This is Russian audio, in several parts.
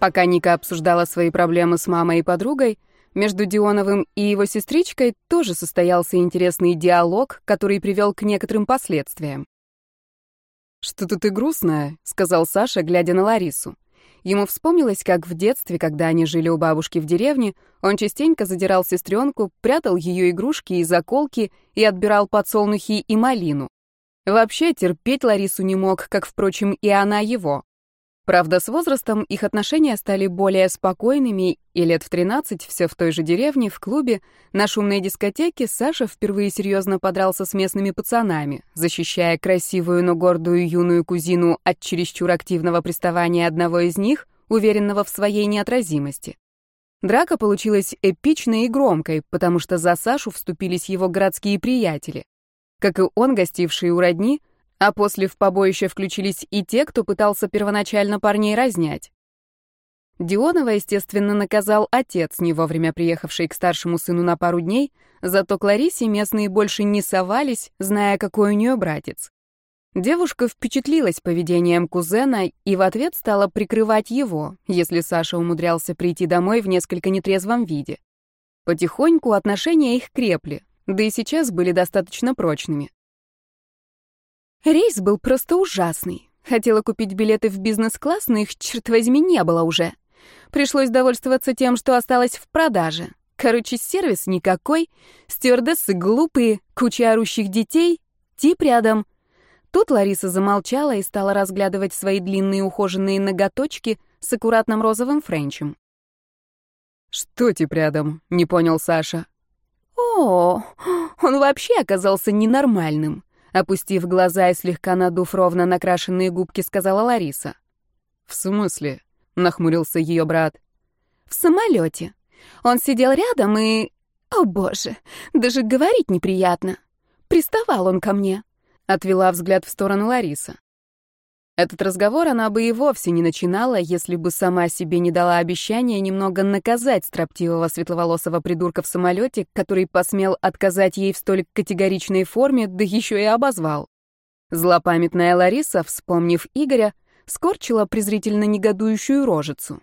Пока Ника обсуждала свои проблемы с мамой и подругой, между Дионовым и его сестричкой тоже состоялся интересный диалог, который привел к некоторым последствиям. «Что-то ты грустная», — сказал Саша, глядя на Ларису. Ему вспомнилось, как в детстве, когда они жили у бабушки в деревне, он частенько задирал сестренку, прятал ее игрушки и заколки и отбирал подсолнухи и малину. Вообще терпеть Ларису не мог, как, впрочем, и она его. Правда, с возрастом их отношения стали более спокойными, и лет в 13 все в той же деревне, в клубе, на шумной дискотеке Саша впервые серьезно подрался с местными пацанами, защищая красивую, но гордую юную кузину от чересчур активного приставания одного из них, уверенного в своей неотразимости. Драка получилась эпичной и громкой, потому что за Сашу вступились его городские приятели. Как и он, гостившие у родни, а после в побоище включились и те, кто пытался первоначально парней разнять. Дионова, естественно, наказал отец, не вовремя приехавший к старшему сыну на пару дней, зато к Ларисе местные больше не совались, зная, какой у нее братец. Девушка впечатлилась поведением кузена и в ответ стала прикрывать его, если Саша умудрялся прийти домой в несколько нетрезвом виде. Потихоньку отношения их крепли, да и сейчас были достаточно прочными. Рейс был просто ужасный. Хотела купить билеты в бизнес-класс, но их, черт возьми, не было уже. Пришлось довольствоваться тем, что осталось в продаже. Короче, сервис никакой, стюардессы глупые, куча орущих детей, тип рядом. Тут Лариса замолчала и стала разглядывать свои длинные ухоженные ноготочки с аккуратным розовым френчем. «Что тип рядом?» — не понял Саша. «О, он вообще оказался ненормальным. Опустив глаза и слегка надув ровно накрашенные губки, сказала Лариса. «В смысле?» — нахмурился ее брат. «В самолете. Он сидел рядом и... О, боже, даже говорить неприятно. Приставал он ко мне», — отвела взгляд в сторону Лариса. Этот разговор она бы и вовсе не начинала, если бы сама себе не дала обещания немного наказать строптивого светловолосого придурка в самолете, который посмел отказать ей в столь категоричной форме, да еще и обозвал. Злопамятная Лариса, вспомнив Игоря, скорчила презрительно негодующую рожицу.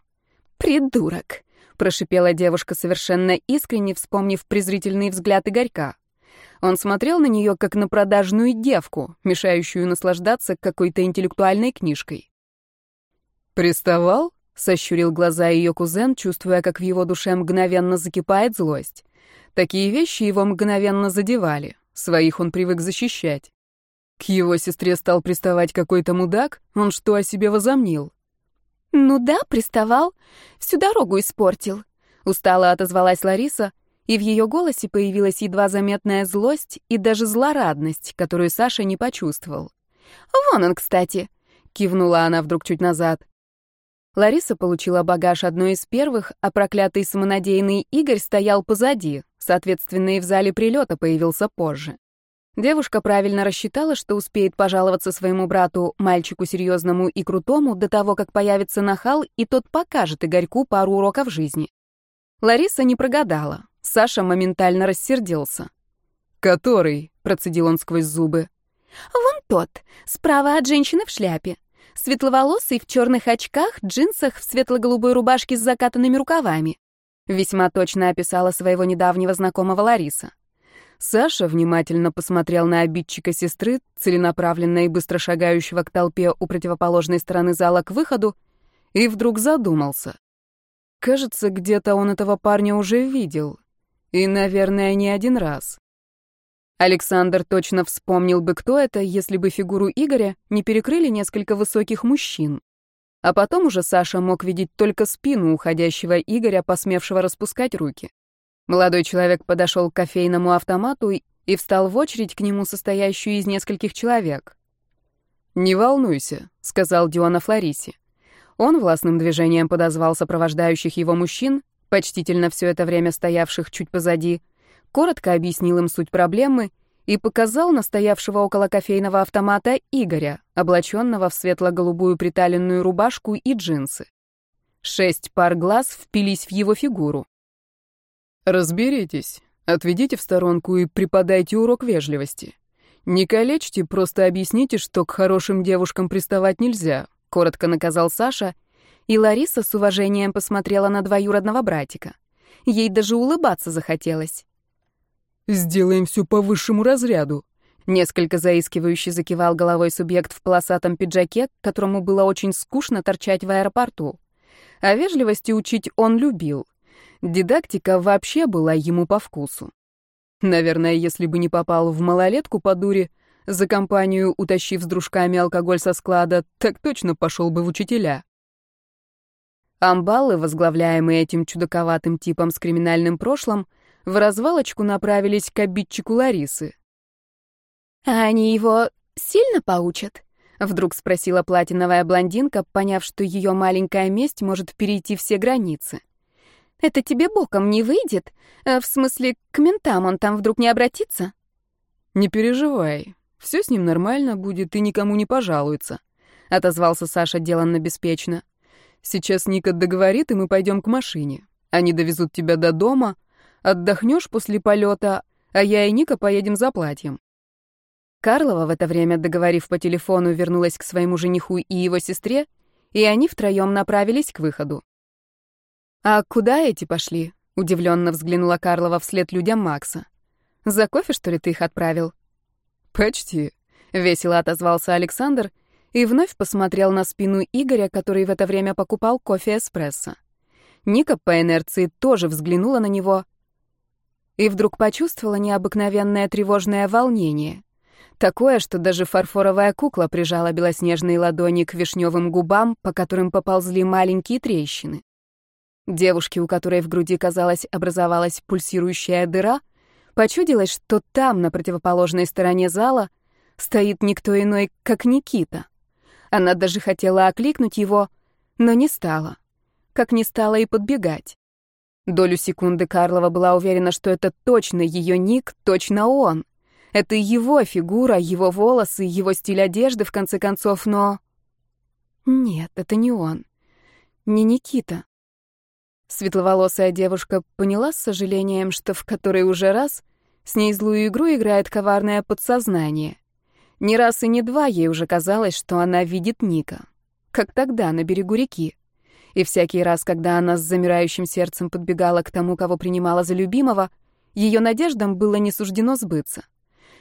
«Придурок!» — прошипела девушка совершенно искренне, вспомнив презрительный взгляд Игорька. Он смотрел на нее, как на продажную девку, мешающую наслаждаться какой-то интеллектуальной книжкой. «Приставал?» — сощурил глаза ее кузен, чувствуя, как в его душе мгновенно закипает злость. Такие вещи его мгновенно задевали. Своих он привык защищать. К его сестре стал приставать какой-то мудак? Он что о себе возомнил? «Ну да, приставал. Всю дорогу испортил», — устало отозвалась Лариса, и в ее голосе появилась едва заметная злость и даже злорадность, которую Саша не почувствовал. «Вон он, кстати!» — кивнула она вдруг чуть назад. Лариса получила багаж одной из первых, а проклятый самонадеянный Игорь стоял позади, соответственно, и в зале прилета появился позже. Девушка правильно рассчитала, что успеет пожаловаться своему брату, мальчику серьезному и крутому, до того, как появится нахал, и тот покажет Игорьку пару уроков жизни. Лариса не прогадала. Саша моментально рассердился. «Который?» — процедил он сквозь зубы. «Вон тот, справа от женщины в шляпе. Светловолосый, в черных очках, джинсах, в светло-голубой рубашке с закатанными рукавами». Весьма точно описала своего недавнего знакомого Лариса. Саша внимательно посмотрел на обидчика сестры, целенаправленно и быстро шагающего к толпе у противоположной стороны зала к выходу, и вдруг задумался. Кажется, где-то он этого парня уже видел. И, наверное, не один раз. Александр точно вспомнил бы, кто это, если бы фигуру Игоря не перекрыли несколько высоких мужчин. А потом уже Саша мог видеть только спину уходящего Игоря, посмевшего распускать руки. Молодой человек подошел к кофейному автомату и встал в очередь к нему, состоящую из нескольких человек. «Не волнуйся», — сказал Дионов Ларисе. Он властным движением подозвал сопровождающих его мужчин, почтительно все это время стоявших чуть позади, коротко объяснил им суть проблемы и показал настоявшего около кофейного автомата Игоря, облаченного в светло-голубую приталенную рубашку и джинсы. Шесть пар глаз впились в его фигуру. «Разберитесь, отведите в сторонку и преподайте урок вежливости. Не калечьте, просто объясните, что к хорошим девушкам приставать нельзя», — коротко наказал Саша — И Лариса с уважением посмотрела на двоюродного братика. Ей даже улыбаться захотелось. «Сделаем все по высшему разряду», Несколько заискивающе закивал головой субъект в полосатом пиджаке, которому было очень скучно торчать в аэропорту. А вежливости учить он любил. Дидактика вообще была ему по вкусу. Наверное, если бы не попал в малолетку по дуре, за компанию, утащив с дружками алкоголь со склада, так точно пошел бы в учителя. Амбалы, возглавляемые этим чудаковатым типом с криминальным прошлым, в развалочку направились к обидчику Ларисы. «А они его сильно поучат?» — вдруг спросила платиновая блондинка, поняв, что ее маленькая месть может перейти все границы. «Это тебе боком не выйдет? Э, в смысле, к ментам он там вдруг не обратится?» «Не переживай, все с ним нормально будет и никому не пожалуется», — отозвался Саша деланно беспечно. «Сейчас Ника договорит, и мы пойдем к машине. Они довезут тебя до дома, отдохнешь после полета, а я и Ника поедем за платьем. Карлова в это время, договорив по телефону, вернулась к своему жениху и его сестре, и они втроем направились к выходу. «А куда эти пошли?» — удивленно взглянула Карлова вслед людям Макса. «За кофе, что ли, ты их отправил?» «Почти», — весело отозвался Александр и вновь посмотрел на спину Игоря, который в это время покупал кофе-эспрессо. Ника по инерции тоже взглянула на него и вдруг почувствовала необыкновенное тревожное волнение. Такое, что даже фарфоровая кукла прижала белоснежные ладони к вишневым губам, по которым поползли маленькие трещины. Девушке, у которой в груди, казалось, образовалась пульсирующая дыра, почудилось, что там, на противоположной стороне зала, стоит никто иной, как Никита. Она даже хотела окликнуть его, но не стала. Как не стала и подбегать. Долю секунды Карлова была уверена, что это точно ее Ник, точно он — это его фигура, его волосы, его стиль одежды, в конце концов, но... Нет, это не он. Не Никита. Светловолосая девушка поняла с сожалением, что в который уже раз с ней злую игру играет коварное подсознание. Не раз и не два ей уже казалось, что она видит Ника. Как тогда, на берегу реки. И всякий раз, когда она с замирающим сердцем подбегала к тому, кого принимала за любимого, ее надеждам было не суждено сбыться.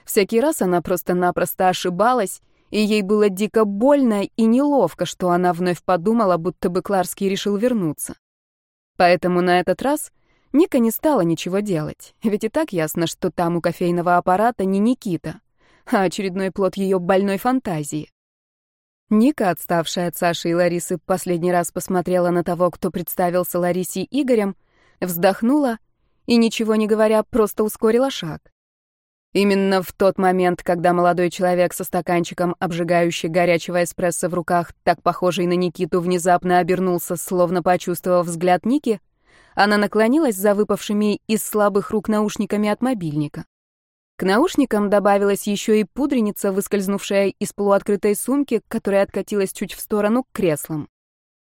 Всякий раз она просто-напросто ошибалась, и ей было дико больно и неловко, что она вновь подумала, будто бы Кларский решил вернуться. Поэтому на этот раз Ника не стала ничего делать, ведь и так ясно, что там у кофейного аппарата не Никита, а очередной плод ее больной фантазии. Ника, отставшая от Саши и Ларисы, последний раз посмотрела на того, кто представился Ларисе Игорем, вздохнула и, ничего не говоря, просто ускорила шаг. Именно в тот момент, когда молодой человек со стаканчиком обжигающий горячего эспрессо в руках, так похожий на Никиту, внезапно обернулся, словно почувствовав взгляд Ники, она наклонилась за выпавшими из слабых рук наушниками от мобильника. К наушникам добавилась еще и пудреница, выскользнувшая из полуоткрытой сумки, которая откатилась чуть в сторону к креслам.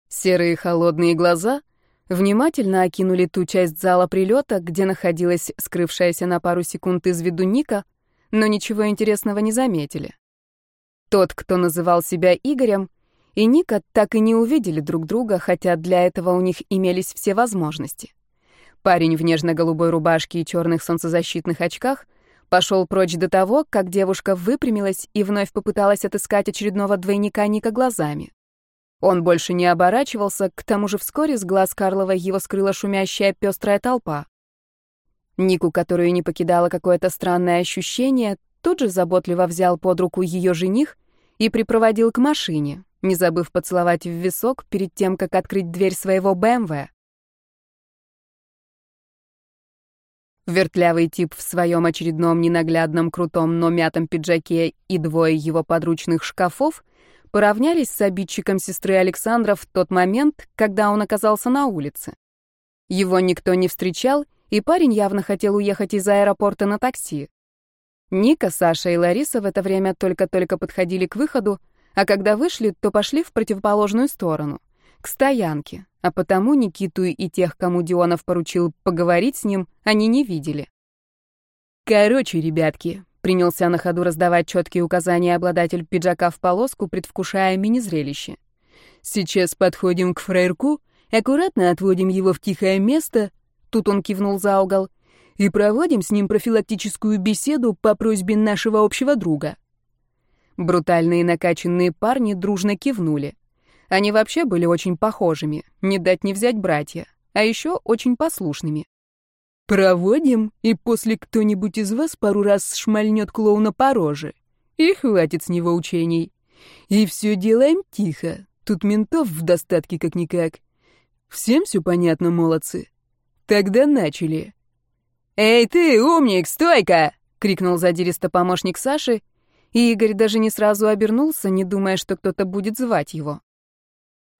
Серые холодные глаза внимательно окинули ту часть зала прилета, где находилась скрывшаяся на пару секунд из виду Ника, но ничего интересного не заметили. Тот, кто называл себя Игорем, и Ника так и не увидели друг друга, хотя для этого у них имелись все возможности. Парень в нежно-голубой рубашке и черных солнцезащитных очках пошел прочь до того, как девушка выпрямилась и вновь попыталась отыскать очередного двойника Ника глазами. Он больше не оборачивался, к тому же вскоре с глаз Карлова его скрыла шумящая пестрая толпа. Нику, которую не покидало какое-то странное ощущение, тут же заботливо взял под руку ее жених и припроводил к машине, не забыв поцеловать в висок перед тем, как открыть дверь своего БМВ. Вертлявый тип в своем очередном ненаглядном крутом, но мятом пиджаке и двое его подручных шкафов поравнялись с обидчиком сестры Александра в тот момент, когда он оказался на улице. Его никто не встречал, и парень явно хотел уехать из аэропорта на такси. Ника, Саша и Лариса в это время только-только подходили к выходу, а когда вышли, то пошли в противоположную сторону, к стоянке, а потому Никиту и тех, кому Дионов поручил поговорить с ним, они не видели. «Короче, ребятки», Принялся на ходу раздавать четкие указания обладатель пиджака в полоску, предвкушая мини-зрелище. Сейчас подходим к фраерку, аккуратно отводим его в тихое место, тут он кивнул за угол, и проводим с ним профилактическую беседу по просьбе нашего общего друга. Брутальные накачанные парни дружно кивнули. Они вообще были очень похожими, не дать не взять братья, а еще очень послушными. Проводим, и после кто-нибудь из вас пару раз шмальнет клоуна по роже. И хватит с него учений. И все делаем тихо. Тут ментов в достатке как-никак. Всем все понятно, молодцы? Тогда начали. «Эй ты, умник, стойка!» — крикнул задиристо помощник Саши, и Игорь даже не сразу обернулся, не думая, что кто-то будет звать его.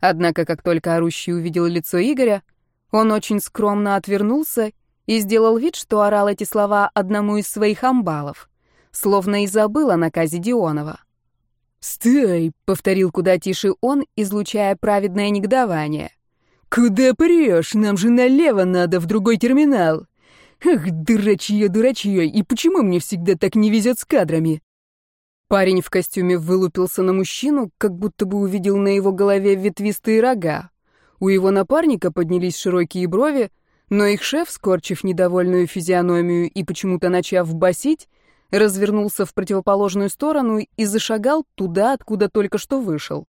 Однако, как только орущий увидел лицо Игоря, он очень скромно отвернулся и сделал вид, что орал эти слова одному из своих амбалов, словно и забыл о наказе Дионова. «Стой!» — повторил куда тише он, излучая праведное негодование. «Куда прешь? Нам же налево надо, в другой терминал. Ах, дурачье, дурачье, и почему мне всегда так не везет с кадрами?» Парень в костюме вылупился на мужчину, как будто бы увидел на его голове ветвистые рога. У его напарника поднялись широкие брови, но их шеф, скорчив недовольную физиономию и почему-то начав басить, развернулся в противоположную сторону и зашагал туда, откуда только что вышел.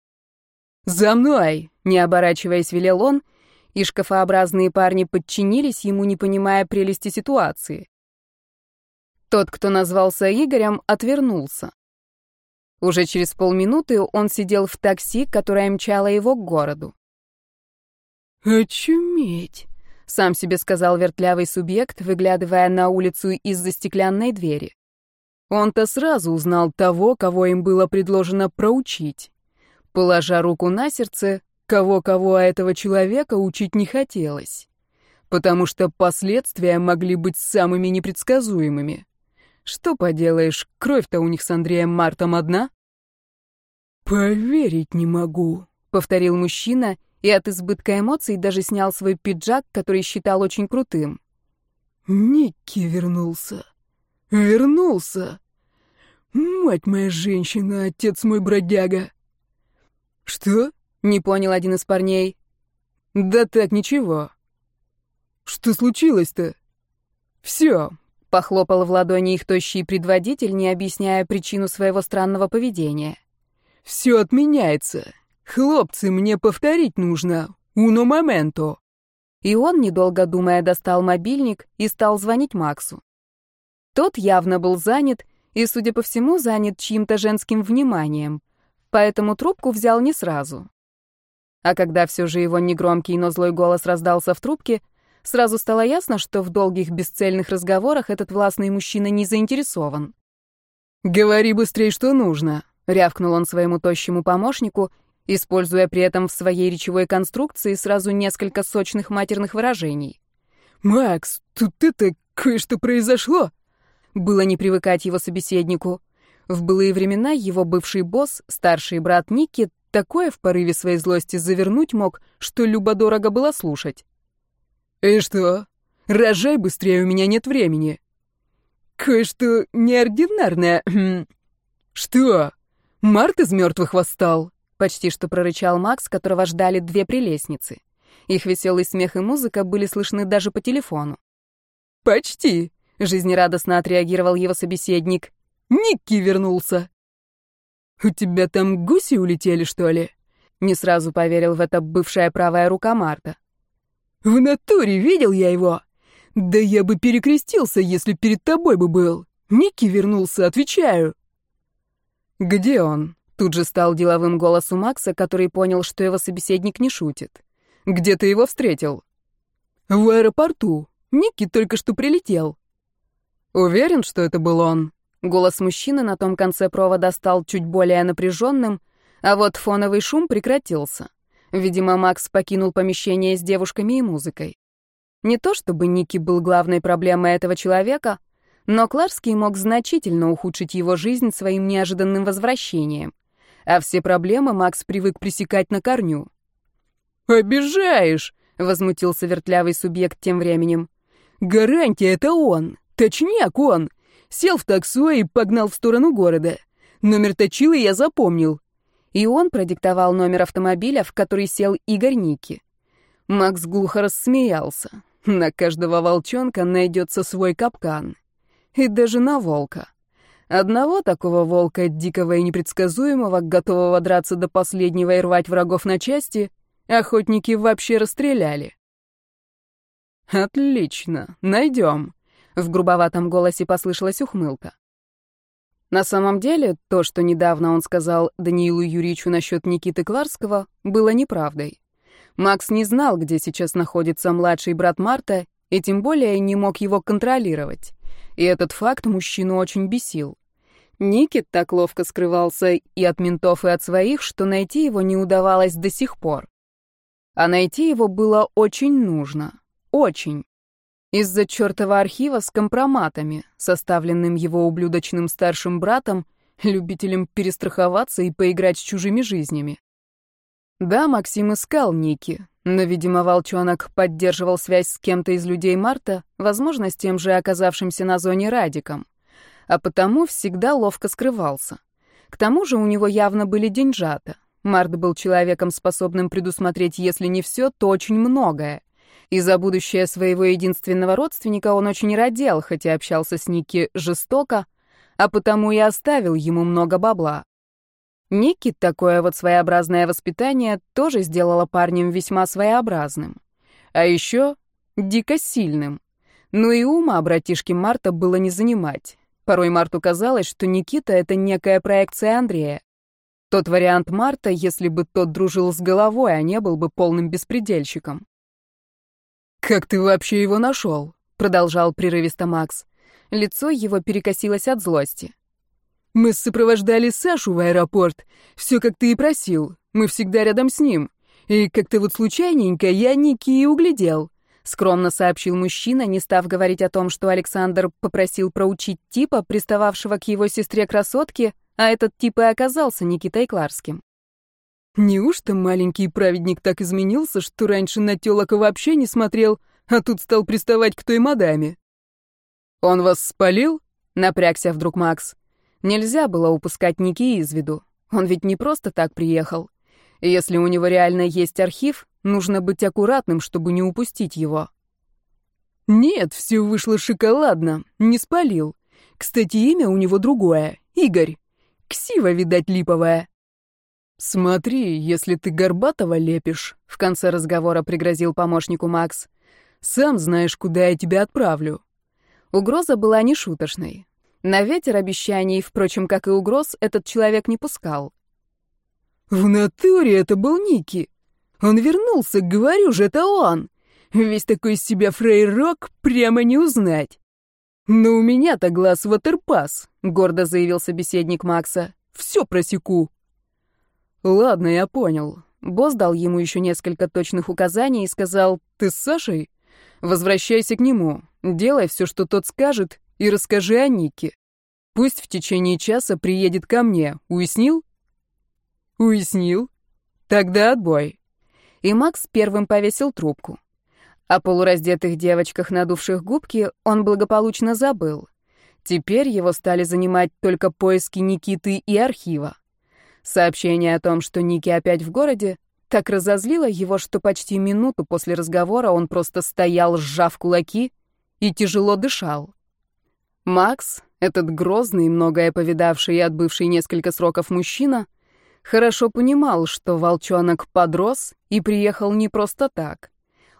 «За мной!» — не оборачиваясь, велел он, и шкафообразные парни подчинились ему, не понимая прелести ситуации. Тот, кто назвался Игорем, отвернулся. Уже через полминуты он сидел в такси, которое мчало его к городу. «Очуметь!» — сам себе сказал вертлявый субъект, выглядывая на улицу из-за стеклянной двери. Он-то сразу узнал того, кого им было предложено проучить. Положа руку на сердце, кого-кого а этого человека учить не хотелось. Потому что последствия могли быть самыми непредсказуемыми. Что поделаешь, кровь-то у них с Андреем Мартом одна. «Поверить не могу», — повторил мужчина, и от избытка эмоций даже снял свой пиджак, который считал очень крутым. «Никки вернулся. Вернулся. Мать моя женщина, отец мой бродяга». «Что?» — не понял один из парней. «Да так, ничего». «Что случилось-то?» «Все, Похлопал в ладони их тощий предводитель, не объясняя причину своего странного поведения. «Все отменяется. Хлопцы, мне повторить нужно. Уно моменто». И он, недолго думая, достал мобильник и стал звонить Максу. Тот явно был занят и, судя по всему, занят чьим-то женским вниманием, поэтому трубку взял не сразу. А когда все же его негромкий, но злой голос раздался в трубке, Сразу стало ясно, что в долгих бесцельных разговорах этот властный мужчина не заинтересован. «Говори быстрее, что нужно», — рявкнул он своему тощему помощнику, используя при этом в своей речевой конструкции сразу несколько сочных матерных выражений. «Макс, тут это кое-что произошло!» Было не привыкать его собеседнику. В былые времена его бывший босс, старший брат Ники, такое в порыве своей злости завернуть мог, что любо-дорого было слушать. «И что? Рожай быстрее, у меня нет времени». «Кое-что неординарное. Что? Март из мертвых восстал?» Почти что прорычал Макс, которого ждали две прелестницы. Их веселый смех и музыка были слышны даже по телефону. «Почти», — жизнерадостно отреагировал его собеседник. «Никки вернулся». «У тебя там гуси улетели, что ли?» Не сразу поверил в это бывшая правая рука Марта. В натуре видел я его. Да я бы перекрестился, если перед тобой бы был. Ники вернулся, отвечаю. Где он? Тут же стал деловым голосом Макса, который понял, что его собеседник не шутит. Где ты его встретил? В аэропорту. Ники только что прилетел. Уверен, что это был он? Голос мужчины на том конце провода стал чуть более напряженным, а вот фоновый шум прекратился. Видимо, Макс покинул помещение с девушками и музыкой. Не то чтобы Ники был главной проблемой этого человека, но Кларский мог значительно ухудшить его жизнь своим неожиданным возвращением. А все проблемы Макс привык пресекать на корню. «Обижаешь!» — возмутился вертлявый субъект тем временем. «Гарантия — это он! Точняк он! Сел в таксо и погнал в сторону города. Номер точилы я запомнил. И он продиктовал номер автомобиля, в который сел Игорь Ники. Макс глухо рассмеялся. На каждого волчонка найдется свой капкан. И даже на волка. Одного такого волка, дикого и непредсказуемого, готового драться до последнего и рвать врагов на части, охотники вообще расстреляли. «Отлично, найдем», — в грубоватом голосе послышалась ухмылка. На самом деле, то, что недавно он сказал Даниилу Юрьевичу насчет Никиты Кларского, было неправдой. Макс не знал, где сейчас находится младший брат Марта, и тем более не мог его контролировать. И этот факт мужчину очень бесил. Никит так ловко скрывался и от ментов, и от своих, что найти его не удавалось до сих пор. А найти его было очень нужно. Очень. Из-за чертова архива с компроматами, составленным его ублюдочным старшим братом, любителем перестраховаться и поиграть с чужими жизнями. Да, Максим искал Ники, но, видимо, волчонок поддерживал связь с кем-то из людей Марта, возможно, с тем же оказавшимся на зоне Радиком а потому всегда ловко скрывался. К тому же у него явно были деньжата. Март был человеком, способным предусмотреть, если не все, то очень многое. И за будущее своего единственного родственника он очень родил, хотя общался с Ники жестоко, а потому и оставил ему много бабла. Ники такое вот своеобразное воспитание тоже сделало парнем весьма своеобразным. А еще дико сильным. Ну и ума братишки Марта было не занимать. Порой Марту казалось, что Никита — это некая проекция Андрея. Тот вариант Марта, если бы тот дружил с головой, а не был бы полным беспредельщиком. «Как ты вообще его нашел?» — продолжал прерывисто Макс. Лицо его перекосилось от злости. «Мы сопровождали Сашу в аэропорт. Все, как ты и просил. Мы всегда рядом с ним. И как-то вот случайненько я Ники и углядел. — скромно сообщил мужчина, не став говорить о том, что Александр попросил проучить типа, пристававшего к его сестре-красотке, а этот тип и оказался Никитой Кларским. «Неужто маленький праведник так изменился, что раньше на тёлок вообще не смотрел, а тут стал приставать к той мадаме?» «Он вас спалил?» — напрягся вдруг Макс. Нельзя было упускать Ники из виду. Он ведь не просто так приехал. Если у него реально есть архив, нужно быть аккуратным, чтобы не упустить его. Нет, все вышло шоколадно, не спалил. Кстати, имя у него другое — Игорь. Ксива, видать, липовая. «Смотри, если ты Горбатова лепишь», — в конце разговора пригрозил помощнику Макс. «Сам знаешь, куда я тебя отправлю». Угроза была нешуточной. На ветер обещаний, впрочем, как и угроз, этот человек не пускал. В натуре это был Ники. Он вернулся, говорю же, это он. Весь такой из себя фрейрок, прямо не узнать. Но у меня-то глаз ватерпас, гордо заявил собеседник Макса. Все просеку. Ладно, я понял. Босс дал ему еще несколько точных указаний и сказал, ты с Сашей? Возвращайся к нему, делай все, что тот скажет, и расскажи о Нике. Пусть в течение часа приедет ко мне, уяснил? «Уяснил? Тогда отбой». И Макс первым повесил трубку. О полураздетых девочках, надувших губки, он благополучно забыл. Теперь его стали занимать только поиски Никиты и архива. Сообщение о том, что Ники опять в городе, так разозлило его, что почти минуту после разговора он просто стоял, сжав кулаки, и тяжело дышал. Макс, этот грозный, многое повидавший и отбывший несколько сроков мужчина, хорошо понимал, что волчонок подрос и приехал не просто так.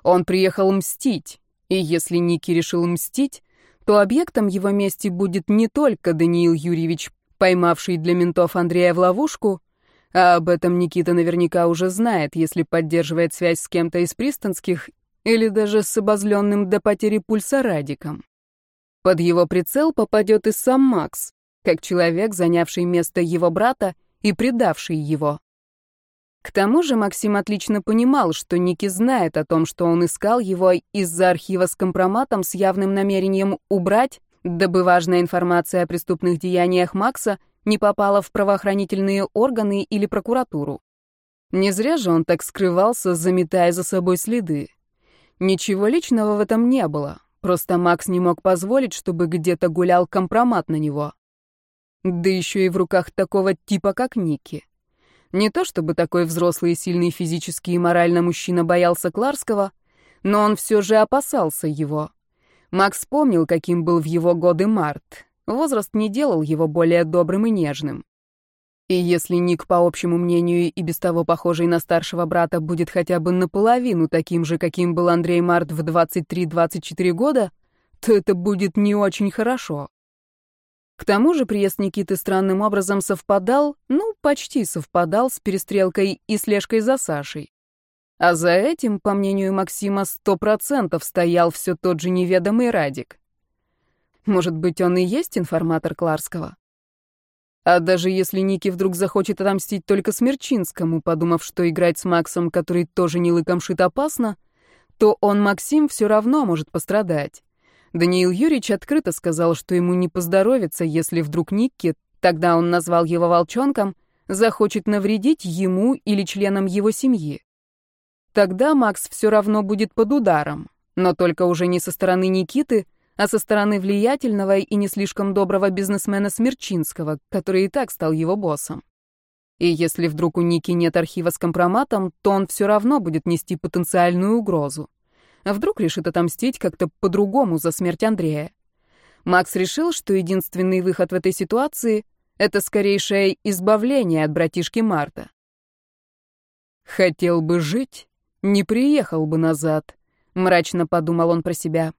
Он приехал мстить, и если Ники решил мстить, то объектом его мести будет не только Даниил Юрьевич, поймавший для ментов Андрея в ловушку, а об этом Никита наверняка уже знает, если поддерживает связь с кем-то из пристанских или даже с обозленным до потери пульса Радиком. Под его прицел попадет и сам Макс, как человек, занявший место его брата и предавший его. К тому же Максим отлично понимал, что Ники знает о том, что он искал его из-за архива с компроматом с явным намерением убрать, дабы важная информация о преступных деяниях Макса не попала в правоохранительные органы или прокуратуру. Не зря же он так скрывался, заметая за собой следы. Ничего личного в этом не было, просто Макс не мог позволить, чтобы где-то гулял компромат на него. Да еще и в руках такого типа, как Ники. Не то чтобы такой взрослый и сильный физически и морально мужчина боялся Кларского, но он все же опасался его. Макс помнил, каким был в его годы Март. Возраст не делал его более добрым и нежным. И если Ник, по общему мнению, и без того похожий на старшего брата, будет хотя бы наполовину таким же, каким был Андрей Март в 23-24 года, то это будет не очень хорошо. К тому же приезд Никиты странным образом совпадал, ну, почти совпадал с перестрелкой и слежкой за Сашей. А за этим, по мнению Максима, сто процентов стоял все тот же неведомый Радик. Может быть, он и есть информатор Кларского? А даже если Ники вдруг захочет отомстить только Смерчинскому, подумав, что играть с Максом, который тоже не лыком шит, опасно, то он, Максим, все равно может пострадать. Даниил Юрьевич открыто сказал, что ему не поздоровится, если вдруг Никки, тогда он назвал его волчонком, захочет навредить ему или членам его семьи. Тогда Макс все равно будет под ударом, но только уже не со стороны Никиты, а со стороны влиятельного и не слишком доброго бизнесмена Смерчинского, который и так стал его боссом. И если вдруг у Ники нет архива с компроматом, то он все равно будет нести потенциальную угрозу. А вдруг решит отомстить как-то по-другому за смерть Андрея? Макс решил, что единственный выход в этой ситуации — это скорейшее избавление от братишки Марта. «Хотел бы жить, не приехал бы назад», — мрачно подумал он про себя.